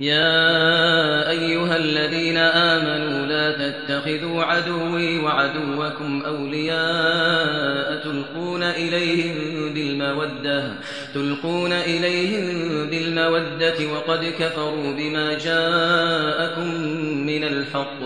يا أيها الذين آمنوا لا تتخذوا عدوي وعدوكم أولياء تلقون إليهم بالمودة تلقون إليهم بالمودة وقد كفروا بما جاءكم من الحق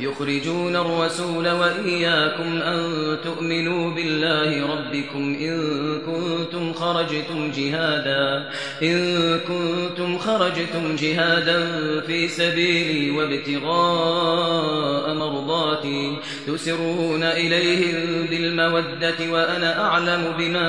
يخرجون الرسول وإياكم أن تؤمنوا بالله ربكم إن كنتم خرجتم جهادا إن كنتم خرجتم جهادا في سبيلي وابتغاء مرضاتي تسرون إليهم بالمودة وأنا أعلم بما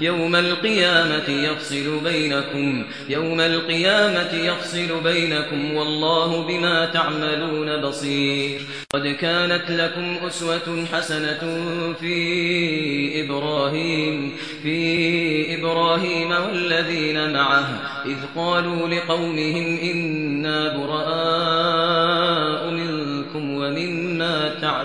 يوم القيامة يفصل بينكم يوم القيامة يفصل بينكم والله بما تعملون بصير. قد كانت لكم أسوة حسنة في إبراهيم في إبراهيم والذين معه إذ قالوا لقومهم إنا